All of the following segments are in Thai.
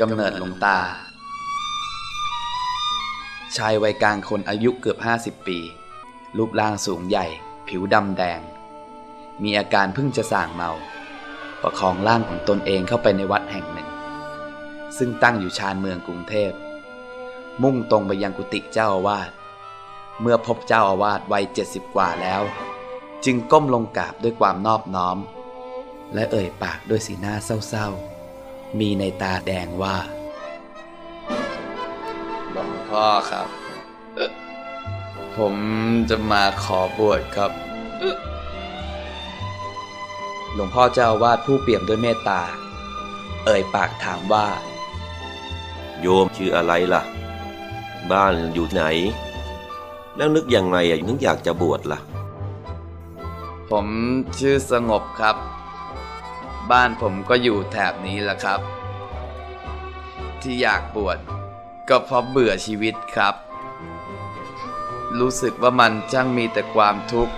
กำเนิดหลวงตา ชายวัยกลางคนอายุเกือบ 50 ปี รูปร่างสูงใหญ่ ผิวดำแดง มีอาการเพิ่งจะส่างเมา ประคองร่างของตนเองเข้าไปในวัดแห่งหนึ่ง ซึ่งตั้งอยู่ชานเมืองกรุงเทพ มุ่งตรงไปยังกุฏิเจ้าอาวาสเมื่อพบเจ้าอาวาสวัยเจ็ดสิบกว่าแล้ว จึงก้มลงกราบด้วยความนอบน้อม และเอ่ยปากด้วยสีหน้าเศร้าๆ มีในตาแดงว่าหลวงพ่อครับ ผมจะมาขอบวชครับ หลวงพ่อเจ้าอาวาสผู้เปี่ยมด้วยเมตตา เอ่ยปากถามว่า โยมชื่ออะไรล่ะ บ้านอยู่ไหน แล้วนึกยังไงอะนึกอยากจะบวชล่ะ ผมชื่อสงบครับ บ้านผมก็อยู่แถบนี้แหละครับ ที่อยากบวชก็เพราะเบื่อชีวิตครับ รู้สึกว่ามันช่างมีแต่ความทุกข์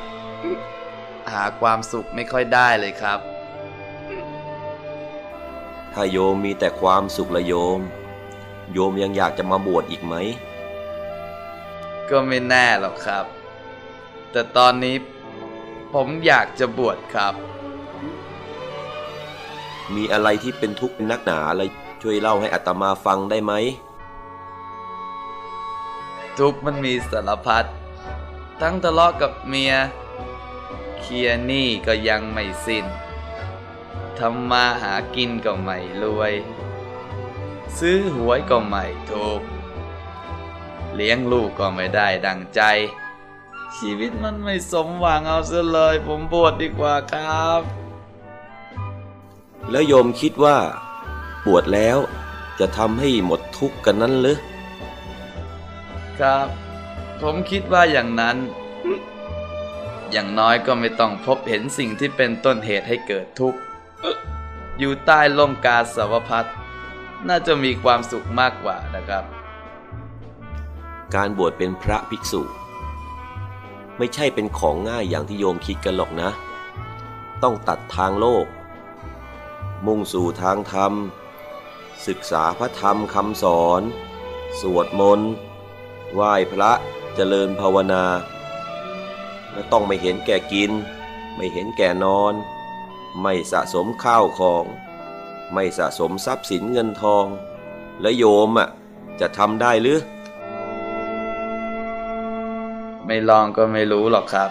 หาความสุขไม่ค่อยได้เลยครับ ถ้าโยมมีแต่ความสุขละโยม โยมยังอยากจะมาบวชอีกไหม ก็ไม่แน่หรอกครับ แต่ตอนนี้ผมอยากจะบวชครับ มีอะไรที่เป็นทุกข์เป็นนักหนาอะไรช่วยเล่าให้อัตมาฟังได้ไหม ทุกข์มันมีสารพัดทั้งทะเลาะกับเมีย เคลียร์หนี้ก็ยังไม่สิน้นทำมาหากินก็ไม่รวย ซื้อหวยก็ไม่ถูก เลี้ยงลูกก็ไม่ได้ดังใจ ชีวิตมันไม่สมหวังเอาซะเลย ผมบวชดีกว่าครับ แล้วโยมคิดว่าบวชแล้วจะทำให้หมดทุกข์กันนั้นหรือครับ ผมคิดว่าอย่างนั้น อย่างน้อยก็ไม่ต้องพบเห็นสิ่งที่เป็นต้นเหตุให้เกิดทุกข์อยู่ใต้ล่มกาสาวพัดน่าจะมีความสุขมากกว่านะครับ การบวชเป็นพระภิกษุ ไม่ใช่เป็นของง่ายอย่างที่โยมคิดกันหรอกนะ ต้องตัดทางโลก มุ่งสู่ทางธรรม ศึกษาพระธรรมคำสอน สวดมนต์ไหว้พระเจริญภาวนา และต้องไม่เห็นแก่กิน ไม่เห็นแก่นอน ไม่สะสมข้าวของ ไม่สะสมทรัพย์สินเงินทอง และโยมอะจะทำได้หรือ ไม่ลองก็ไม่รู้หรอกครับ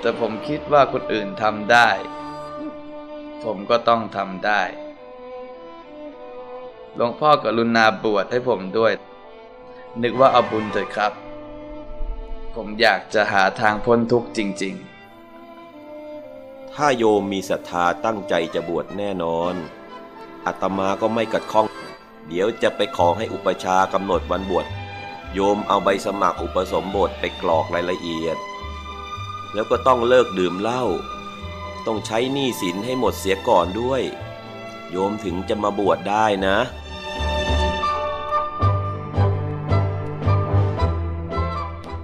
แต่ผมคิดว่าคนอื่นทำได้ ผมก็ต้องทำได้ หลวงพ่อกรุณาบวชให้ผมด้วย นึกว่าเอาบุญเถิดครับ ผมอยากจะหาทางพ้นทุกข์จริง ๆ ถ้าโยมมีศรัทธาตั้งใจจะบวชแน่นอนอาตมาก็ไม่กัดข้อง เดี๋ยวจะไปขอให้อุปชากำหนดวันบวชโยมเอาใบสมัครอุปสมบทไปกรอกรายละเอียด แล้วก็ต้องเลิกดื่มเหล้า ต้องใช้หนี้สินให้หมดเสียก่อนด้วย โยมถึงจะมาบวชได้นะ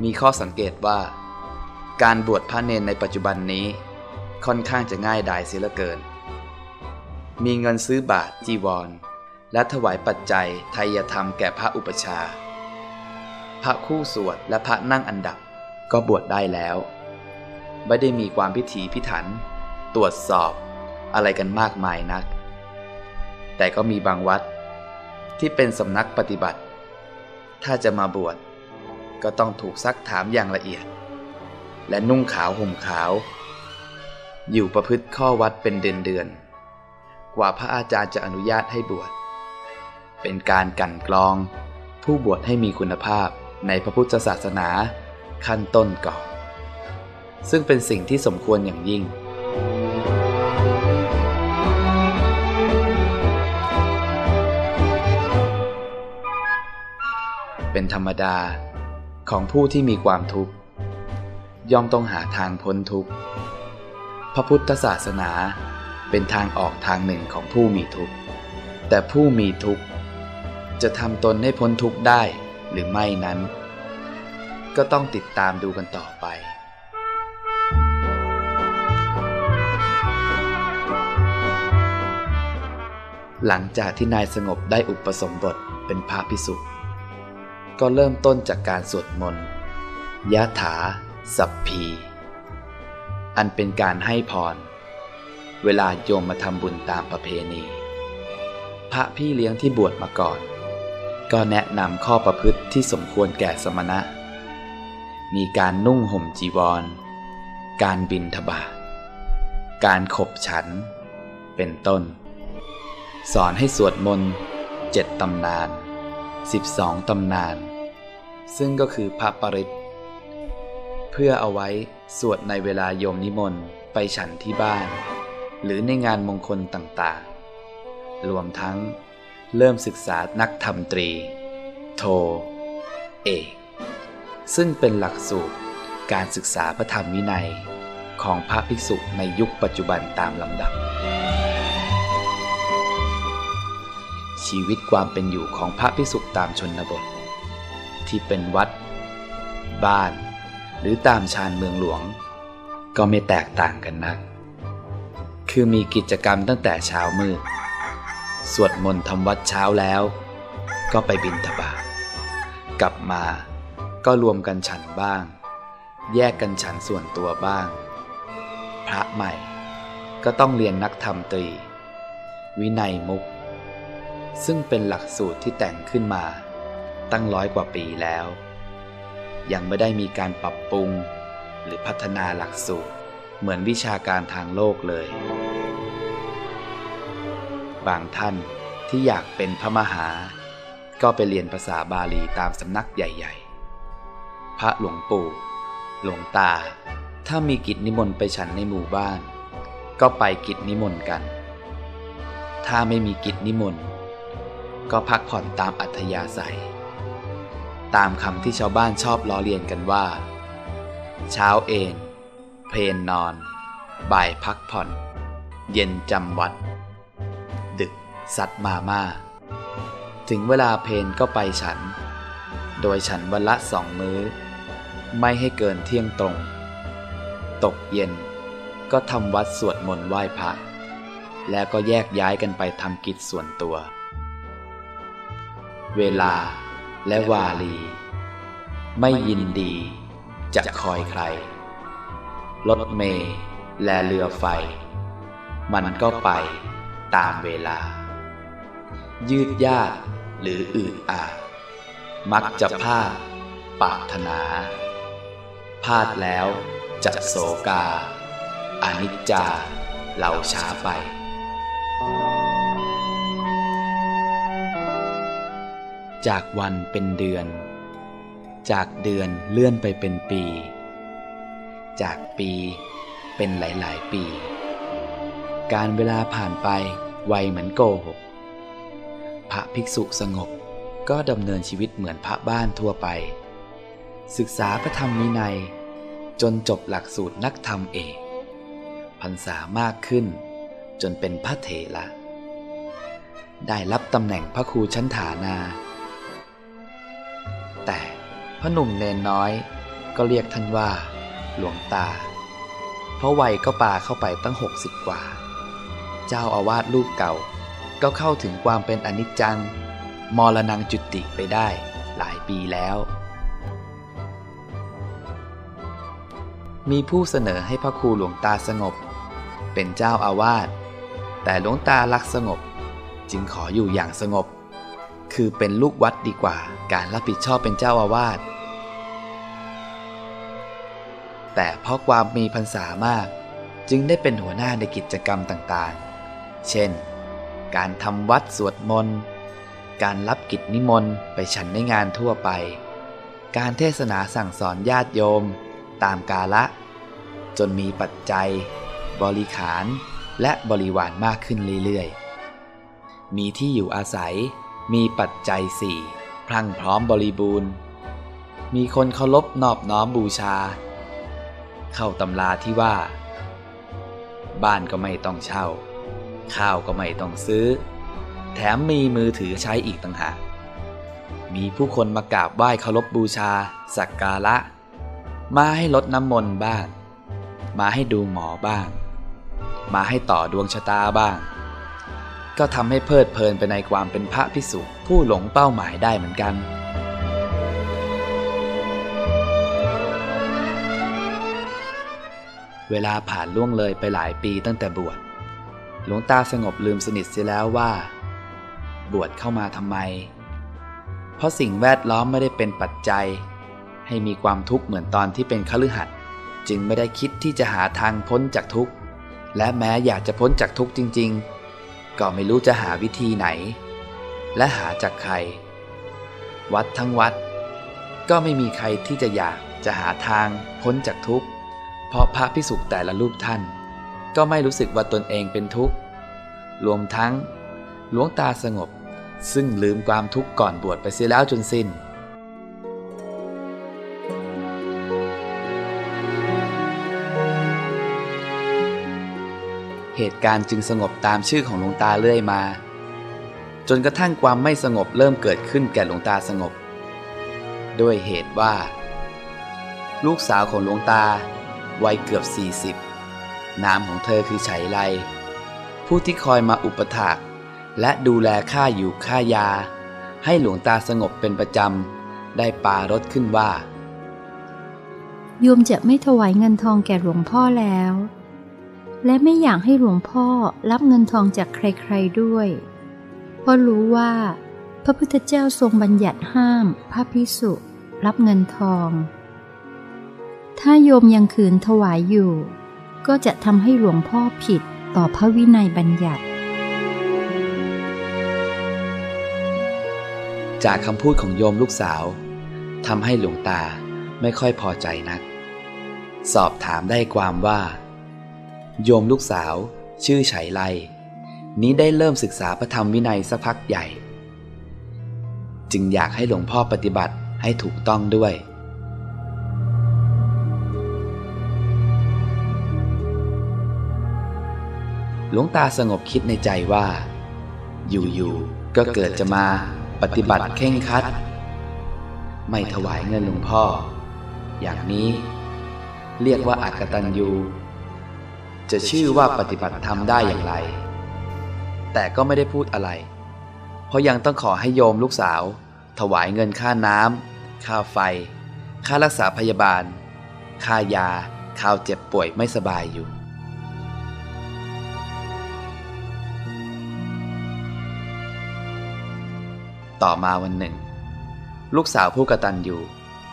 มีข้อสังเกตว่า การบวชพระเนนในปัจจุบันนี้ค่อนข้างจะง่ายดายเสียเหลือเกิน มีเงินซื้อบาทจีวร และถวายปัจจัยไทยธรรมแก่พระอุปชา พระคู่สวดและพระนั่งอันดับก็บวชได้แล้ว ไม่ได้มีความพิถีพิถัน ตรวจสอบอะไรกันมากมายนัก แต่ก็มีบางวัดที่เป็นสำนักปฏิบัติ ถ้าจะมาบวชก็ต้องถูกซักถามอย่างละเอียด และนุ่งขาวห่มขาว อยู่ประพฤติข้อวัดเป็นเดือนเดือนๆกว่าพระอาจารย์จะอนุญาตให้บวช เป็นการกันกรอง ผู้บวชให้มีคุณภาพในพระพุทธศาสนาขั้นต้นก่อน ซึ่งเป็นสิ่งที่สมควรอย่างยิ่ง เป็นธรรมดาของผู้ที่มีความทุกข์ ย่อมต้องหาทางพ้นทุกข์ พระพุทธศาสนาเป็นทางออกทางหนึ่งของผู้มีทุกข์ แต่ผู้มีทุกข์ จะทำตนให้พ้นทุกข์ได้หรือไม่นั้น ก็ต้องติดตามดูกันต่อไปหลังจากที่นายสงบได้อุปสมบทเป็นพระพิสุ ก็เริ่มต้นจากการสวดมนต์ยะถา สัพพี อันเป็นการให้พร เวลาโยมมาทำบุญตามประเพณี พระพี่เลี้ยงที่บวชมาก่อน ก็แนะนำข้อประพฤติที่สมควรแก่สมณะ มีการนุ่งห่มจีวร การบินทบาทการขบฉัน เป็นต้น สอนให้สวดมนต์เจ็ดตำนาน12ตำนาน ซึ่งก็คือพระปริตเพื่อเอาไว้สวดในเวลาโยมนิมนต์ไปฉันที่บ้าน หรือในงานมงคลต่างๆ รวมทั้งเริ่มศึกษานักธรรมตรี โท เอกซึ่งเป็นหลักสูตรการศึกษาพระธรรมวินัยของพระภิกษุในยุคปัจจุบันตามลำดับ ชีวิตความเป็นอยู่ของพระภิกษุตามชนบท ที่เป็นวัด บ้าน หรือตามชานเมืองหลวง ก็ไม่แตกต่างกันนัก คือมีกิจกรรมตั้งแต่เช้ามืด สวดมนต์ทำวัดเช้าแล้ว ก็ไปบิณฑบาตกลับมาก็รวมกันฉันบ้าง แยกกันฉันส่วนตัวบ้าง พระใหม่ก็ต้องเรียนนักธรรมตรี วินัยมุก ซึ่งเป็นหลักสูตรที่แต่งขึ้นมา ตั้งร้อยกว่าปีแล้ว ยังไม่ได้มีการปรับปรุง หรือพัฒนาหลักสูตร เหมือนวิชาการทางโลกเลย บางท่านที่อยากเป็นพระมหา ก็ไปเรียนภาษาบาลีตามสำนักใหญ่ๆ พระหลวงปู่ หลวงตา ถ้ามีกิจนิมนต์ไปฉันในหมู่บ้าน ก็ไปกิจนิมนต์กัน ถ้าไม่มีกิจนิมนต์ก็พักผ่อนตามอัธยาศัย ตามคำที่ชาวบ้านชอบล้อเลียนกันว่า เช้าเอนเพลนนอน บ่ายพักผ่อน เย็นจำวัด ดึกซัดมาม่า ถึงเวลาเพนก็ไปฉัน โดยฉันวันละสองมื้อ ไม่ให้เกินเที่ยงตรง ตกเย็นก็ทำวัดสวดมนต์ไหว้พระ แล้วก็แยกย้ายกันไปทำกิจส่วนตัว เวลา และวาลี ไม่ยินดี จะคอยใคร รถเมล์และเรือไฟ มันก็ไปตามเวลา ยืดยาดหรืออืดอาดมักจะพลาดปรารถนาพลาดแล้วจะโศกา อนิจจา เราช้าไป จากวันเป็นเดือน จากเดือนเลื่อนไปเป็นปี จากปีเป็นหลายๆปี การเวลาผ่านไปไวเหมือนโกหก พระภิกษุสงบก็ดำเนินชีวิตเหมือนพระบ้านทั่วไป ศึกษาพระธรรมวินัย จนจบหลักสูตรนักธรรมเอกพรรษามากขึ้น จนเป็นพระเถระได้รับตำแหน่งพระครูชั้นฐานา แต่พระหนุ่มเนนน้อยก็เรียกท่านว่า หลวงตา เพราะวัยก็ปาเข้าไปตั้งหกสิบกว่า เจ้าอาวาสรูปเก่า ก็เข้าถึงความเป็นอนิจจัง มรณังจุติไปได้หลายปีแล้ว มีผู้เสนอให้พระครูหลวงตาสงบ เป็นเจ้าอาวาสแต่หลวงตารักสงบ จึงขออยู่อย่างสงบ คือเป็นลูกวัดดีกว่า การรับผิดชอบเป็นเจ้าอาวาสแต่เพราะความมีพรรษามาก จึงได้เป็นหัวหน้าในกิจกรรมต่างๆ เช่น การทำวัดสวดมนต์การรับกิจนิมนต์ไปฉันในงานทั่วไป การเทศนาสั่งสอนญาติโยม ตามกาละ จนมีปัจจัย บริขาร และบริวารมากขึ้นเรื่อยๆ มีที่อยู่อาศัย มีปัจจัยสี่พรั่งพร้อมบริบูรณ์ มีคนเคารพนอบน้อมบูชา เข้าตำราที่ว่า บ้านก็ไม่ต้องเช่า ข้าวก็ไม่ต้องซื้อ แถมมีมือถือใช้อีกต่างหากมีผู้คนมากราบไหว้เคารพบูชา สักการะ มาให้ลดน้ำมนต์บ้าง มาให้ดูหมอบ้าง มาให้ต่อดวงชะตาบ้าง ก็ทำให้เพลิดเพลินไปในความเป็นพระพิสุผู้หลงเป้าหมายได้เหมือนกัน เวลาผ่านล่วงเลยไปหลายปีตั้งแต่บวช หลวงตาสงบลืมสนิทเสียแล้วว่า บวชเข้ามาทำไม เพราะสิ่งแวดล้อมไม่ได้เป็นปัจจัย ให้มีความทุกข์เหมือนตอนที่เป็นคฤหัสจึงไม่ได้คิดที่จะหาทางพ้นจากทุกข์ และแม้อยากจะพ้นจากทุกข์จริง ๆ ก็ไม่รู้จะหาวิธีไหน และหาจากใคร วัดทั้งวัด ก็ไม่มีใครที่จะอยากจะหาทางพ้นจากทุกข์ เพราะพระพิสุแต่ละรูปท่าน ก็ไม่รู้สึกว่าตนเองเป็นทุกข์ รวมทั้งหลวงตาสงบซึ่งลืมความทุกข์ก่อนบวชไปเสียแล้วจนสิ้น เหตุการณ์จึงสงบตามชื่อของหลวงตาเรื่อยมา จนกระทั่งความไม่สงบเริ่มเกิดขึ้นแก่หลวงตาสงบ ด้วยเหตุว่า ลูกสาวของหลวงตา วัยเกือบ 40 นามของเธอคือไฉไล ผู้ที่คอยมาอุปถากและดูแลค่าอยู่ค่ายา ให้หลวงตาสงบเป็นประจำ ได้ปารถขึ้นว่าโยมจะไม่ถวายเงินทองแก่หลวงพ่อแล้ว และไม่อยากให้หลวงพ่อรับเงินทองจากใครๆด้วย เพราะรู้ว่า พระพุทธเจ้าทรงบัญญัติห้ามพระพิสุรับเงินทอง ถ้าโยมยังขืนถวายอยู่ ก็จะทำให้หลวงพ่อผิดต่อพระวินัยบัญญัติ จากคำพูดของโยมลูกสาวทำให้หลวงตาไม่ค่อยพอใจนัก สอบถามได้ความว่า โยมลูกสาว ชื่อไฉไล นี้ได้เริ่มศึกษาพระธรรมวินัยสักพักใหญ่ จึงอยากให้หลวงพ่อปฏิบัติให้ถูกต้องด้วย หลวงตาสงบคิดในใจว่า อยู่ๆ ก็เกิดจะมาปฏิบัติเข่งคัด ไม่ถวายเงินหลวงพ่อ อย่างนี้เรียกว่าอากตันยู จะชื่อว่าปฏิบัติธรรมได้อย่างไร แต่ก็ไม่ได้พูดอะไร เพราะยังต้องขอให้โยมลูกสาว ถวายเงินค่าน้ำค่าไฟ ค่ารักษาพยาบาล ค่ายาข่าวเจ็บป่วยไม่สบายอยู่ ต่อมาวันหนึ่ง ลูกสาวผู้กตัญญู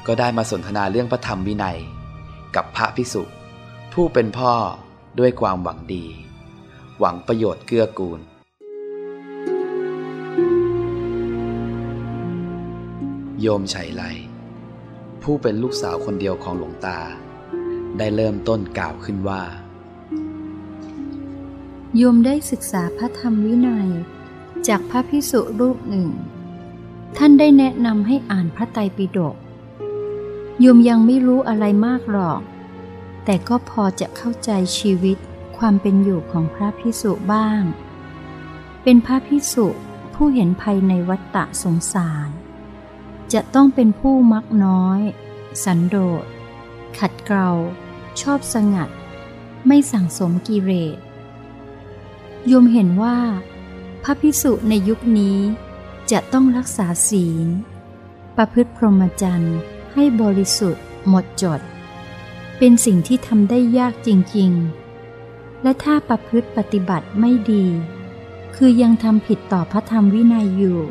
ก็ได้มาสนทนาเรื่องพระธรรมวินัย กับพระพิสุผู้เป็นพ่อ ด้วยความหวังดี หวังประโยชน์เกื้อกูล โยมชัยไลผู้เป็นลูกสาวคนเดียวของหลวงตา ได้เริ่มต้นกล่าวขึ้นว่า โยมได้ศึกษาพระธรรมวินัย จากพระพิสุรูปหนึ่ง ท่านได้แนะนำให้อ่านพระไตรปิฎกโยมยังไม่รู้อะไรมากหรอก แต่ก็พอจะเข้าใจชีวิตความเป็นอยู่ของพระพิสุบ้าง เป็นพระพิสุผู้เห็นภัยในวัฏฏะสงสาร จะต้องเป็นผู้มักน้อย สันโดษ ขัดเกลาชอบสงัด ไม่สั่งสมกิเลสโยมเห็นว่า พระพิสุในยุคนี้จะต้องรักษาศีล ประพฤติพรหมจรรย์ให้บริสุทธิ์หมดจด เป็นสิ่งที่ทำได้ยากจริงๆ และถ้าประพฤติปฏิบัติไม่ดี คือยังทำผิดต่อพระธรรมวินัยอยู่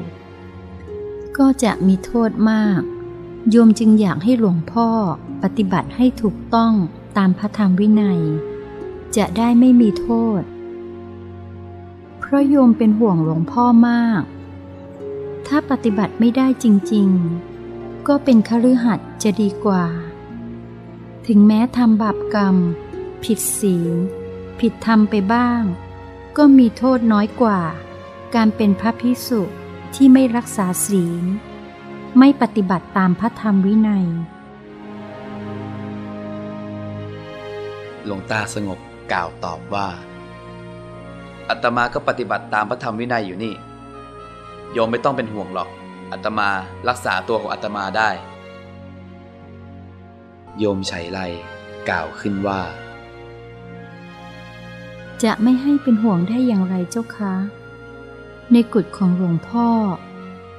ก็จะมีโทษมาก โยมจึงอยากให้หลวงพ่อปฏิบัติให้ถูกต้องตามพระธรรมวินัย จะได้ไม่มีโทษ เพราะโยมเป็นห่วงหลวงพ่อมาก ถ้าปฏิบัติไม่ได้จริงๆ ก็เป็นคฤหัสถ์จะดีกว่า ถึงแม้ทำบาปกรรม ผิดศีล ผิดธรรมไปบ้าง ก็มีโทษน้อยกว่า การเป็นพระพิสุที่ไม่รักษาศีล ไม่ปฏิบัติตามพระธรรมวินัย หลวงตาสงบกล่าวตอบว่า อัตมาก็ปฏิบัติตามพระธรรมวินัยอยู่นี่ โยมไม่ต้องเป็นห่วงหรอก อัตมารักษาตัวของอัตมาได้ โยมไฉไลกล่าวขึ้นว่า จะไม่ให้เป็นห่วงได้อย่างไรเจ้าคะ ในกุฏของหลวงพ่อ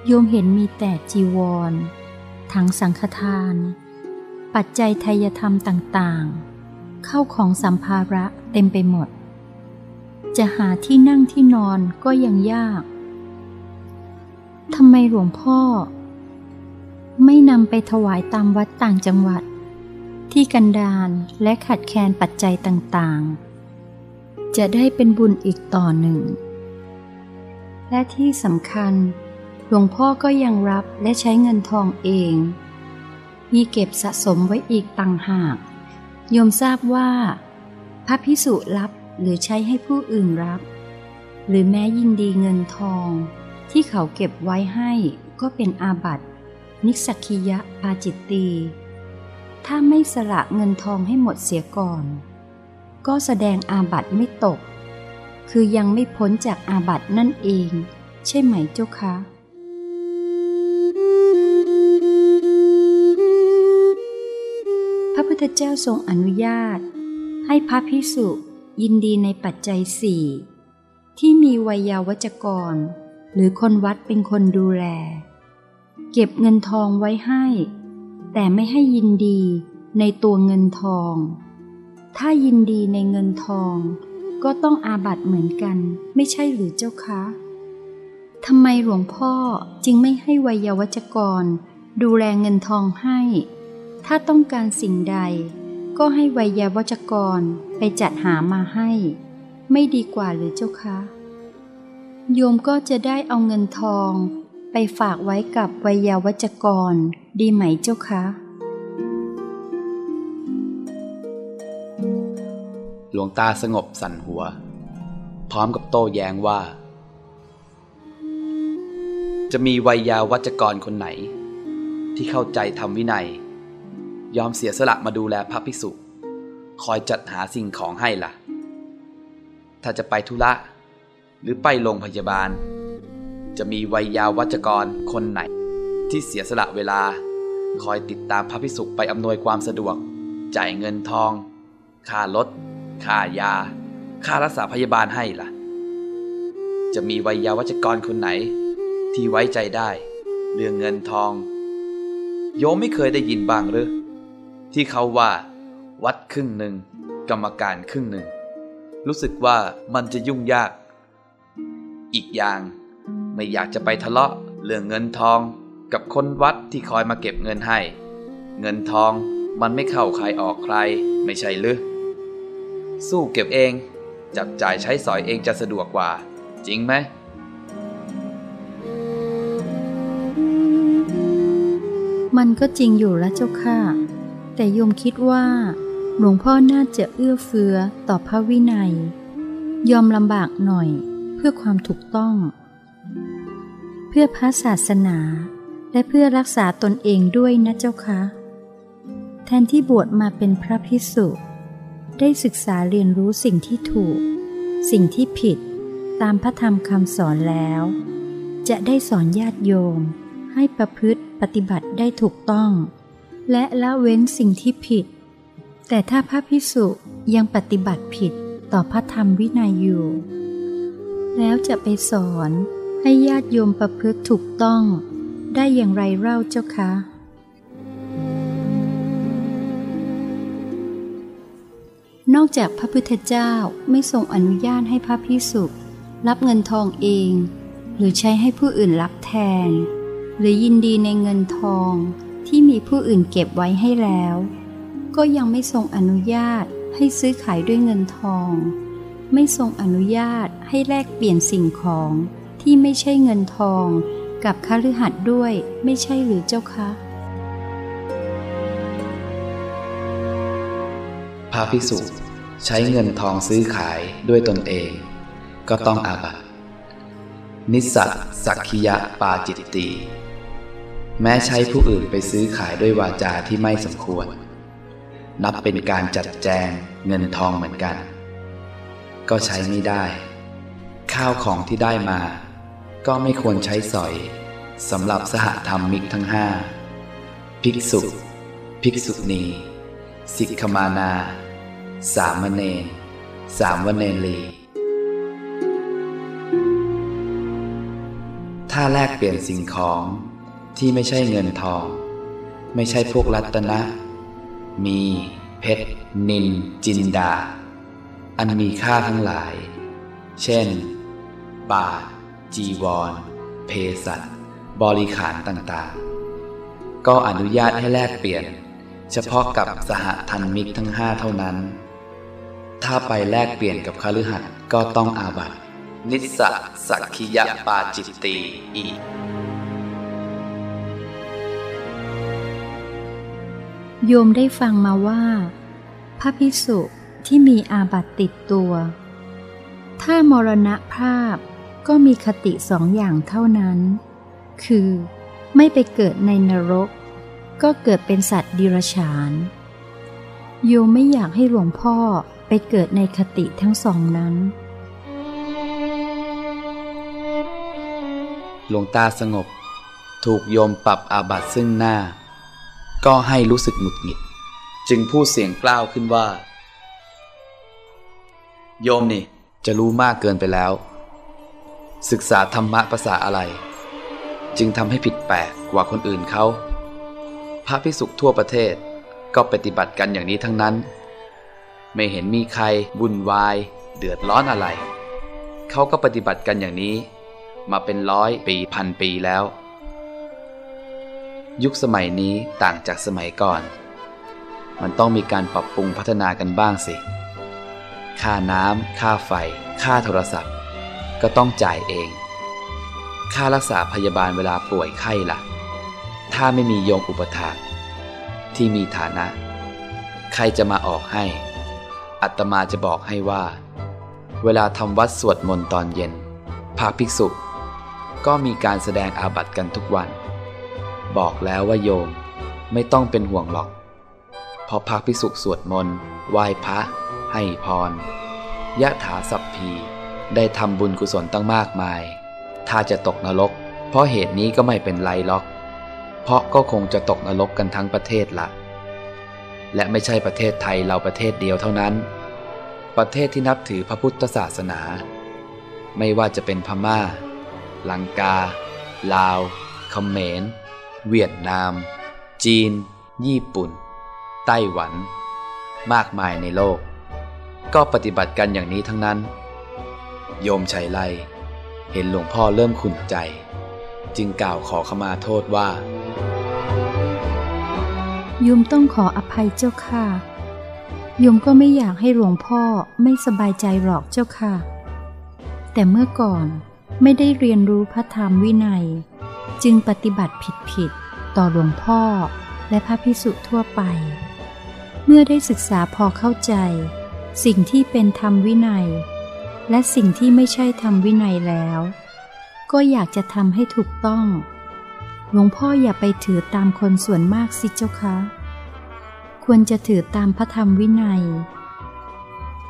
โยมเห็นมีแต่จีวร ถังสังฆทาน ปัจจัยทยธรรมต่างๆ เข้าของสัมภาระเต็มไปหมด จะหาที่นั่งที่นอนก็ยังยากทำไมหลวงพ่อ ไม่นำไปถวายตามวัดต่างจังหวัด ที่กันดารและขัดแคลนปัจจัยต่างๆ จะได้เป็นบุญอีกต่อหนึ่ง และที่สำคัญ หลวงพ่อก็ยังรับและใช้เงินทองเอง มีเก็บสะสมไว้อีกต่างหาก โยมทราบว่า พระพิสุรับหรือใช้ให้ผู้อื่นรับ หรือแม้ยินดีเงินทอง ที่เขาเก็บไว้ให้ก็เป็นอาบัติ นิสักิยะปาจิตตี ถ้าไม่สละเงินทองให้หมดเสียก่อน ก็แสดงอาบัติไม่ตก คือยังไม่พ้นจากอาบัตินั่นเอง ใช่ไหมเจ้าคะพระพุทธเจ้าทรงอนุญาต ให้พระพิสุยินดีในปัจจัยสี่ที่มีวัยาวัจกร หรือคนวัดเป็นคนดูแล เก็บเงินทองไว้ให้ แต่ไม่ให้ยินดีในตัวเงินทอง ถ้ายินดีในเงินทอง ก็ต้องอาบัตเหมือนกัน ไม่ใช่หรือเจ้าคะทำไมหลวงพ่อจึงไม่ให้วัยวัจกร ดูแลเงินทองให้ ถ้าต้องการสิ่งใด ก็ให้วัยวัจกรไปจัดหามาให้ ไม่ดีกว่าหรือเจ้าคะ โยมก็จะได้เอาเงินทอง ไปฝากไว้กับวัยาวัจกร ดีไหมเจ้าคะ หลวงตาสงบสั่นหัว พร้อมกับโต้แย้งว่า จะมีวัยยาวัจกรคนไหน ที่เข้าใจทำวินัย ยอมเสียสละมาดูแลพระภิกษุ คอยจัดหาสิ่งของให้ล่ะ ถ้าจะไปธุระหรือไปโรงพยาบาล จะมีวัยยาวัจกรคนไหนที่เสียสละเวลา คอยติดตามพระพิสุไปอำนวยความสะดวก จ่ายเงินทอง ค่ารถ ค่ายา ค่ารักษาพยาบาลให้ล่ะ จะมีวัยยาวัจกรคนไหน ที่ไว้ใจได้ เรื่องเงินทอง โยมไม่เคยได้ยินบ้างหรือที่เขาว่า วัดครึ่งหนึ่งกรรมการครึ่งหนึ่ง รู้สึกว่ามันจะยุ่งยาก อีกอย่างไม่อยากจะไปทะเลาะเรื่องเงินทอง กับคนวัดที่คอยมาเก็บเงินให้ เงินทองมันไม่เข้าใครออกใครไม่ใช่หรือสู้เก็บเอง จับจ่ายใช้สอยเองจะสะดวกกว่า จริงไหมมันก็จริงอยู่ล้วเจ้าค่ะ แต่โยมคิดว่า หลวงพ่อน่าจะเอื้อเฟื้อต่อพระวินัย ยอมลำบากหน่อยเพื่อความถูกต้อง เพื่อพระศาสนา และเพื่อรักษาตนเองด้วยนะเจ้าคะ แทนที่บวชมาเป็นพระพิสุ ได้ศึกษาเรียนรู้สิ่งที่ถูก สิ่งที่ผิดตามพระธรรมคำสอนแล้ว จะได้สอนญาติโยม ให้ประพฤติปฏิบัติได้ถูกต้อง และละเว้นสิ่งที่ผิด แต่ถ้าพระพิสุยังปฏิบัติผิดต่อพระธรรมวินัยอยู่ แล้วจะไปสอนให้ญาติโยมประพฤติถูกต้อง ได้อย่างไรเล่าเจ้าคะนอกจากพระพุทธเจ้าไม่ทรงอนุญาตให้พระพิสุรับเงินทองเอง หรือใช้ให้ผู้อื่นรับแทน หรือยินดีในเงินทองที่มีผู้อื่นเก็บไว้ให้แล้ว ก็ยังไม่ทรงอนุญาตให้ซื้อขายด้วยเงินทอง ไม่ทรงอนุญาตให้แลกเปลี่ยนสิ่งของที่ไม่ใช่เงินทอง กับคฤหัสถ์ด้วยไม่ใช่หรือเจ้าคะพระภิกษุใช้เงินทองซื้อขายด้วยตนเอง ก็ต้องอาบัตินิสัตสักคิยะปาจิตตี แม้ใช้ผู้อื่นไปซื้อขายด้วยวาจาที่ไม่สมควร นับเป็นการจัดแจงเงินทองเหมือนกัน ก็ใช้ไม่ได้ ข้าวของที่ได้มา ก็ไม่ควรใช้สอยสำหรับสหธรรมิกทั้งห้าภิกษุ ภิกษุณี สิกขมานา สามเณรสามวเณรีถ้าแลกเปลี่ยนสิ่งของที่ไม่ใช่เงินทอง ไม่ใช่พวกรัตนะ มีเพชร นิน จินดา อันมีค่าทั้งหลาย เช่น บาท จีวร เพสัตบริขารต่างๆ ก็อนุญาตให้แลกเปลี่ยน เฉพาะกับสหทันมิกทั้งห้าเท่านั้น ถ้าไปแลกเปลี่ยนกับคฤหัสถ์ก็ต้องอาบัติ นิสสะสักคิยะปาจิตตีอีก โยมได้ฟังมาว่า พระพิสุที่มีอาบัติติดตัว ถ้ามรณภาพ ก็มีคติสองอย่างเท่านั้น คือไม่ไปเกิดในนรก ก็เกิดเป็นสัตว์ดิรฉานโยมไม่อยากให้หลวงพ่อไปเกิดในคติทั้งสองนั้น หลวงตาสงบ ถูกโยมปรับอาบัติซึ่งหน้า ก็ให้รู้สึกหงุดหงิด จึงพูดเสียงกล้าวขึ้นว่า โยมนี่จะรู้มากเกินไปแล้ว ศึกษาธรรมะภาษาอะไร จึงทำให้ผิดแปลกกว่าคนอื่นเขา พระพิสุทั่วประเทศก็ปฏิบัติกันอย่างนี้ทั้งนั้น ไม่เห็นมีใครวุ่นวาย เดือดร้อนอะไร เขาก็ปฏิบัติกันอย่างนี้ มาเป็นร้อยปีพันปีแล้ว ยุคสมัยนี้ต่างจากสมัยก่อน มันต้องมีการปรับปรุงพัฒนากันบ้างสิ ค่าน้ำค่าไฟ ค่าโทรศัพท์ ก็ต้องจ่ายเอง ค่ารักษาพยาบาลเวลาป่วยไข้ละ่ะ ถ้าไม่มีโยมอุปถากที่มีฐานะ ใครจะมาออกให้ อัตมาจะบอกให้ว่า เวลาทำวัดสวดมนต์ตอนเย็นพระภิกษุ ก็มีการแสดงอาบัติกันทุกวัน บอกแล้วว่าโยมไม่ต้องเป็นห่วงหรอกเพราะพระภิกษุสวดมนต์ไหว้พระ ให้พรยะถาสัพพี ได้ทำบุญกุศลตั้งมากมาย ถ้าจะตกนรก เพราะเหตุนี้ก็ไม่เป็นไรหรอก เพราะก็คงจะตกนรกกันทั้งประเทศละและไม่ใช่ประเทศไทยเราประเทศเดียวเท่านั้น ประเทศที่นับถือพระพุทธศาสนา ไม่ว่าจะเป็นพม่า ลังกา ลาวเขมร เวียดนาม จีน ญี่ปุ่น ไต้หวัน มากมายในโลก ก็ปฏิบัติกันอย่างนี้ทั้งนั้น โยมชัยไลเห็นหลวงพ่อเริ่มขุ่นใจ จึงกล่าวขอขมาโทษว่า โยมต้องขออภัยเจ้าค่ะ โยมก็ไม่อยากให้หลวงพ่อไม่สบายใจหรอกเจ้าค่ะ แต่เมื่อก่อนไม่ได้เรียนรู้พระธรรมวินัย จึงปฏิบัติผิดๆต่อหลวงพ่อและพระพิสุทั่วไป เมื่อได้ศึกษาพอเข้าใจ สิ่งที่เป็นธรรมวินัย และสิ่งที่ไม่ใช่ธรรมวินัยแล้ว ก็อยากจะทำให้ถูกต้อง หลวงพ่ออย่าไปถือตามคนส่วนมากสิเจ้าคะ ควรจะถือตามพระธรรมวินัย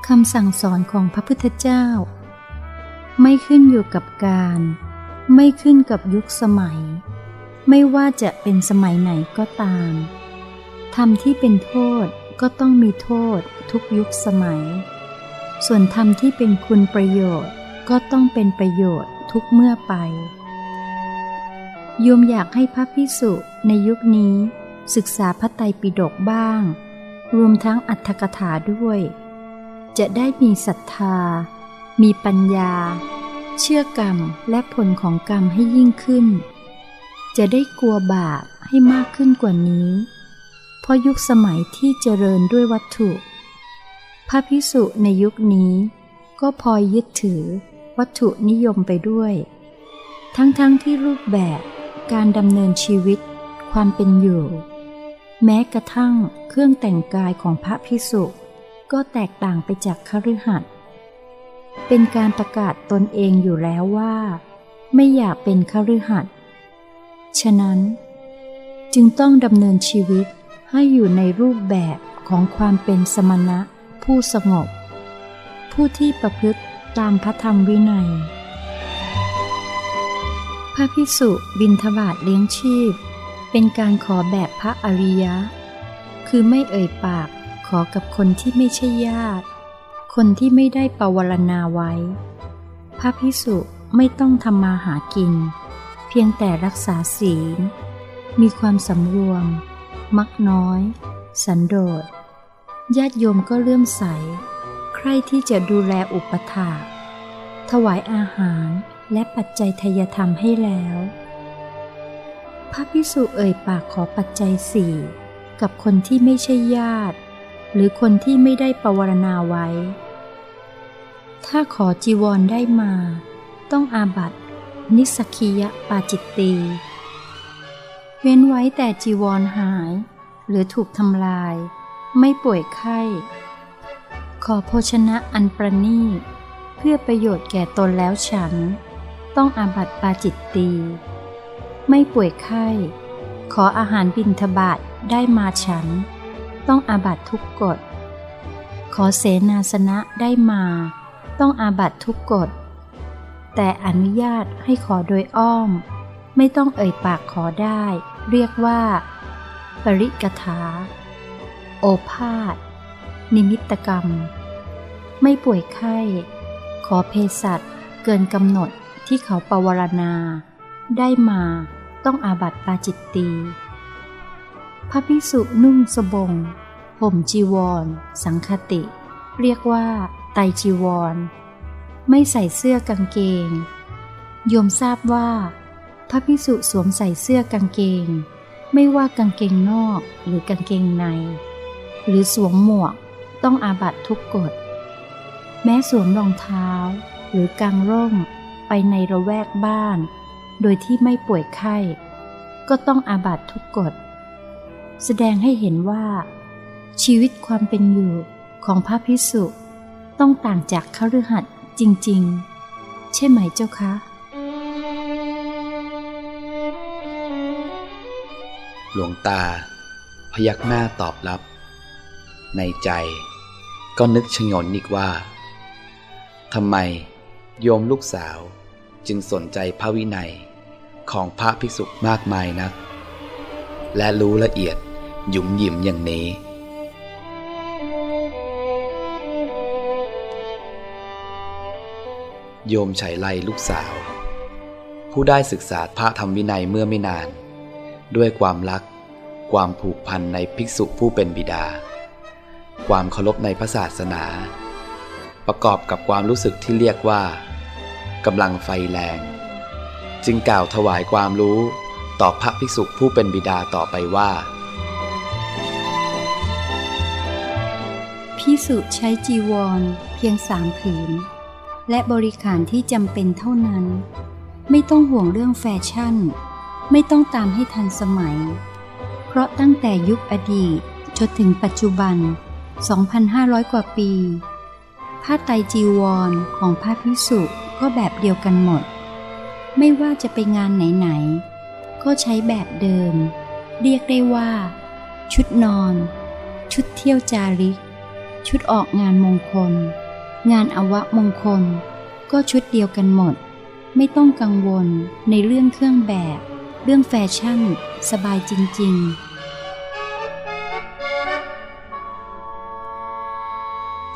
คำสั่งสอนของพระพุทธเจ้า ไม่ขึ้นอยู่กับการ ไม่ขึ้นกับยุคสมัย ไม่ว่าจะเป็นสมัยไหนก็ตามธรรมที่เป็นโทษก็ต้องมีโทษทุกยุคสมัย ส่วนธรรมที่เป็นคุณประโยชน์ก็ต้องเป็นประโยชน์ทุกเมื่อไปโยมอยากให้พระพิสุในยุคนี้ศึกษาพระไตรปิฎกบ้าง รวมทั้งอัตถกถาด้วย จะได้มีศรัทธา มีปัญญา เชื่อกรรมและผลของกรรมให้ยิ่งขึ้น จะได้กลัวบาปให้มากขึ้นกว่านี้ เพราะยุคสมัยที่เจริญด้วยวัตถุ พระพิสุในยุคนี้ก็พลอยยึดถือวัตถุนิยมไปด้วย ทั้งๆทที่รูปแบบการดำเนินชีวิต ความเป็นอยู่ แม้กระทั่งเครื่องแต่งกายของพระพิสุก็แตกต่างไปจากคฤหัสถ์เป็นการประกาศตนเองอยู่แล้วว่า ไม่อยากเป็นคฤหัสถ์ฉะนั้น จึงต้องดำเนินชีวิตให้อยู่ในรูปแบบของความเป็นสมณะ ผู้สงบ ผู้ที่ประพฤติตามพระธรรมวินัย พระพิสุบินทบาทเลี้ยงชีพ เป็นการขอแบบพระอริยะ คือไม่เอ่ยปากขอกับคนที่ไม่ใช่ญาติ คนที่ไม่ได้ปวารณาไว้ พระพิสุไม่ต้องทำมาหากิน เพียงแต่รักษาศีล มีความสำรวม มักน้อย สันโดษ ญาติโยมก็เลื่อมใส ใครที่จะดูแลอุปถาถวายอาหารและปัจจัยทยธรรมให้แล้ว พระพิสุเอ่ยปากขอปัจจัยสี่กับคนที่ไม่ใช่ญาติ หรือคนที่ไม่ได้ปวารณาไว้ ถ้าขอจีวรได้มา ต้องอาบัตนิสกิยะปาจิตตีเว้นไว้แต่จีวรหาย หรือถูกทำลาย ไม่ป่วยไข้ ขอโภชนะอันประณีเพื่อประโยชน์แก่ตนแล้วฉัน ต้องอาบัตปาจิตตี ไม่ป่วยไข้ ขออาหารบิณฑบาตได้มาฉัน ต้องอาบัตทุกกฎ ขอเสนาสนะได้มา ต้องอาบัตทุกกฎ แต่อนุญาตให้ขอโดยอ้อม ไม่ต้องเอ่ยปากขอได้ เรียกว่า ปริกถา โอภาษ นิมิตกรรม ไม่ป่วยไข้ ขอเภสัชเกินกำหนดที่เขาปวารณา ได้มาต้องอาบัติปาจิตตีพระภิกษุนุ่งสบง ห่มจีวร สังคติ เรียกว่า ไตจีวร ไม่ใส่เสื้อกางเกง โยมทราบว่า พระภิกษุสวมใส่เสื้อกางเกง ไม่ว่ากางเกงนอกหรือกางเกงใน หรือสวมหมวกต้องอาบัตทุกกฎ แม้สวมรองเท้า หรือกางร่มไปในระแวกบ้าน โดยที่ไม่ป่วยไข้ ก็ต้องอาบัตทุกกฎ แสดงให้เห็นว่า ชีวิตความเป็นอยู่ของพระพิสุต้องต่างจากคฤหัสถ์จริง ๆ ใช่ไหมเจ้าคะ หลวงตา พยักหน้าตอบรับ ในใจ ก็นึกชงนอีกว่าทำไมโยมลูกสาวจึงสนใจพระวินัยของพระภิกษุมากมายนัก และรู้ละเอียดหยุมหยิมอย่างนี้ โยมไฉไลลูกสาว ผู้ได้ศึกษาพระธรรมวินัยเมื่อไม่นาน ด้วยความรักความผูกพันในภิกษุผู้เป็นบิดา ความเคารพในพระศาสนา ประกอบกับความรู้สึกที่เรียกว่ากำลังไฟแรง จึงกล่าวถวายความรู้ต่อพระภิกษุผู้เป็นบิดาต่อไปว่าพิสุใช้จีวรเพียงสามผืน และบริขารที่จำเป็นเท่านั้น ไม่ต้องห่วงเรื่องแฟชั่น ไม่ต้องตามให้ทันสมัย เพราะตั้งแต่ยุคอดีตจนถึงปัจจุบัน 2,500 กว่าปี ผ้าไตจีวรของพระพิสุก็แบบเดียวกันหมด ไม่ว่าจะไปงานไหนๆ ก็ใช้แบบเดิม เรียกได้ว่า ชุดนอน ชุดเที่ยวจาริก ชุดออกงานมงคล งานอวะมงคล ก็ชุดเดียวกันหมด ไม่ต้องกังวลในเรื่องเครื่องแบบ เรื่องแฟชั่น สบายจริงพ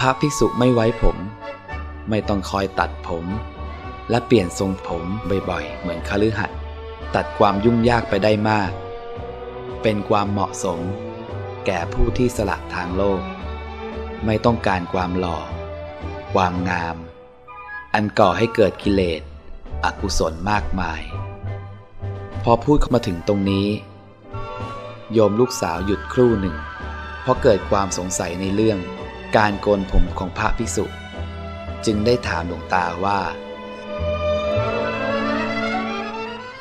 ระภิกษุไม่ไว้ผม ไม่ต้องคอยตัดผม และเปลี่ยนทรงผมบ่อยๆ เหมือนคฤหัสถ์ตัดความยุ่งยากไปได้มาก เป็นความเหมาะสม แก่ผู้ที่สละทางโลก ไม่ต้องการความหล่อ ความงาม อันก่อให้เกิดกิเลสอกุศลมากมาย พอพูดเข้ามาถึงตรงนี้ โยมลูกสาวหยุดครู่หนึ่ง เพราะเกิดความสงสัยในเรื่อง การโกนผมของพระภิกษุ จึงได้ถามหลวงตาว่า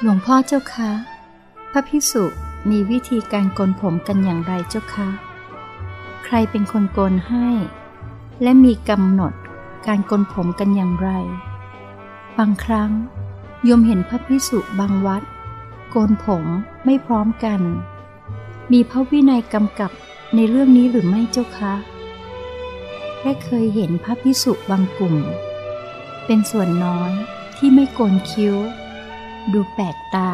หลวงพ่อเจ้าคะ พระพิสุมีวิธีการโกนผมกันอย่างไรเจ้าคะ ใครเป็นคนโกนให้ และมีกำหนดการโกนผมกันอย่างไร บางครั้งโยมเห็นพระพิสุบางวัด โกนผมไม่พร้อมกัน มีพระวินัยกำกับในเรื่องนี้หรือไม่เจ้าคะ และเคยเห็นพระพิสุบางกลุ่ม เป็นส่วนน้อยที่ไม่โกนคิ้ว ดูแปลกตา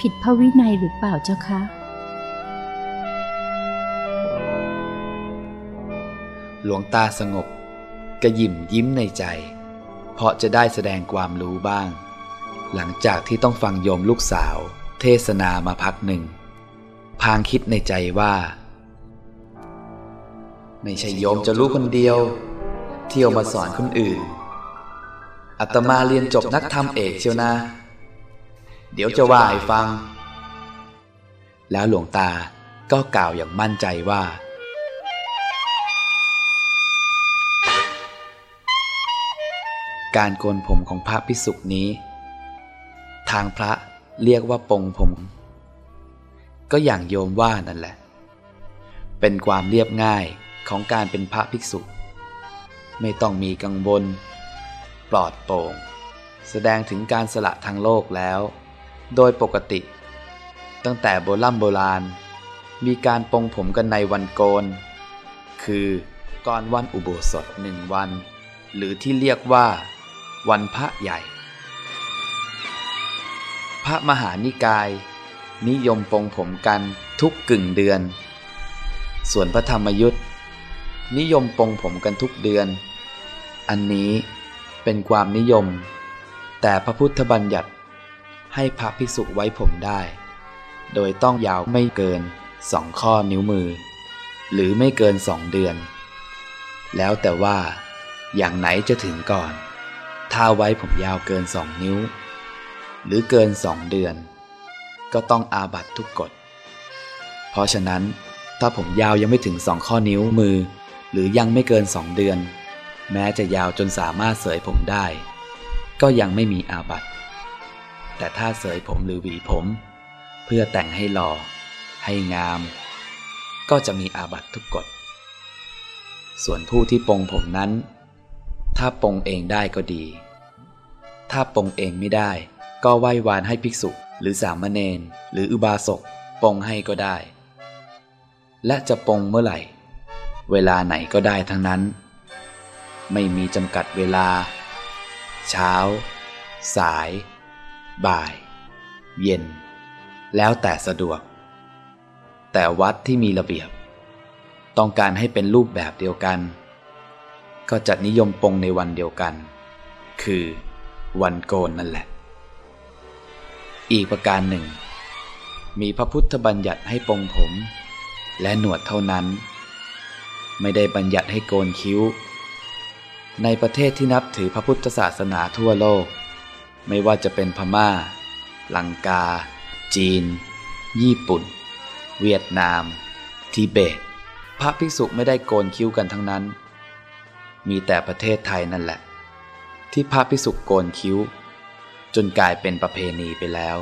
ผิดพระวินัยหรือเปล่าเจ้าคะ หลวงตาสงบกระยิมยิ้มในใจ เพราะจะได้แสดงความรู้บ้าง หลังจากที่ต้องฟังโยมลูกสาว เทศนามาพักหนึ่ง พางคิดในใจว่า ไม่ใช่โยมจะรู้คนเดียว เที่ยวมาสอนคนอื่นอาตมาเรียนจบนักธรรมเอกเชียวนะ เดี๋ยวจะว่าให้ฟัง แล้วหลวงตาก็กล่าวอย่างมั่นใจว่า การโกนผมของพระพิสุกนี้ ทางพระเรียกว่าปงผม ก็อย่างโยมว่านั่นแหละ เป็นความเรียบง่าย ของการเป็นพระภิกษุ ไม่ต้องมีกังวลปลอดโปร่ง แสดงถึงการสละทางโลกแล้ว โดยปกติ ตั้งแต่โบราณโบราณ มีการปงผมกันในวันโกน คือก่อนวันอุโบสถหนึ่งวัน หรือที่เรียกว่า วันพระใหญ่ พระมหานิกาย นิยมปงผมกันทุกกึ่งเดือน ส่วนพระธรรมยุทธ นิยมปงผมกันทุกเดือน อันนี้เป็นความนิยม แต่พระพุทธบัญญัติให้พระภิกษุไว้ผมได้ โดยต้องยาวไม่เกินสองข้อนิ้วมือ หรือไม่เกินสองเดือน แล้วแต่ว่าอย่างไหนจะถึงก่อน ถ้าไว้ผมยาวเกินสองนิ้ว หรือเกินสองเดือน ก็ต้องอาบัตทุกกฎ เพราะฉะนั้นถ้าผมยาวยังไม่ถึงสองข้อนิ้วมือ หรือยังไม่เกินสองเดือน แม้จะยาวจนสามารถเสยผมได้ ก็ยังไม่มีอาบัตแต่ถ้าเสยผมหรือหวีผม เพื่อแต่งให้หล่อ ให้งาม ก็จะมีอาบัตทุกกฎ ส่วนผู้ที่ปงผมนั้น ถ้าปงเองได้ก็ดี ถ้าปงเองไม่ได้ ก็ไหว้วานให้ภิกษุหรือสามเณรหรืออุบาสกปงให้ก็ได้ และจะปงเมื่อไหร่ เวลาไหนก็ได้ทั้งนั้น ไม่มีจำกัดเวลา เช้า สาย บ่าย เย็น แล้วแต่สะดวก แต่วัดที่มีระเบียบ ต้องการให้เป็นรูปแบบเดียวกัน ก็จะนิยมปงในวันเดียวกัน คือวันโกนนั่นแหละ อีกประการหนึ่ง มีพระพุทธบัญญัติให้ปงผม และหนวดเท่านั้น ไม่ได้บัญญัติให้โกนคิ้ว ในประเทศที่นับถือพระพุทธศาสนาทั่วโลก ไม่ว่าจะเป็นพมา่า ลังกา จีน ญี่ปุ่น เวียดนาม ทิเบต พระภิกษุไม่ได้โกนคิ้วกันทั้งนั้น มีแต่ประเทศไทยนั่นแหละ ที่พระภิกษุโกนคิ้ว จนกลายเป็นประเพณีไปแล้ว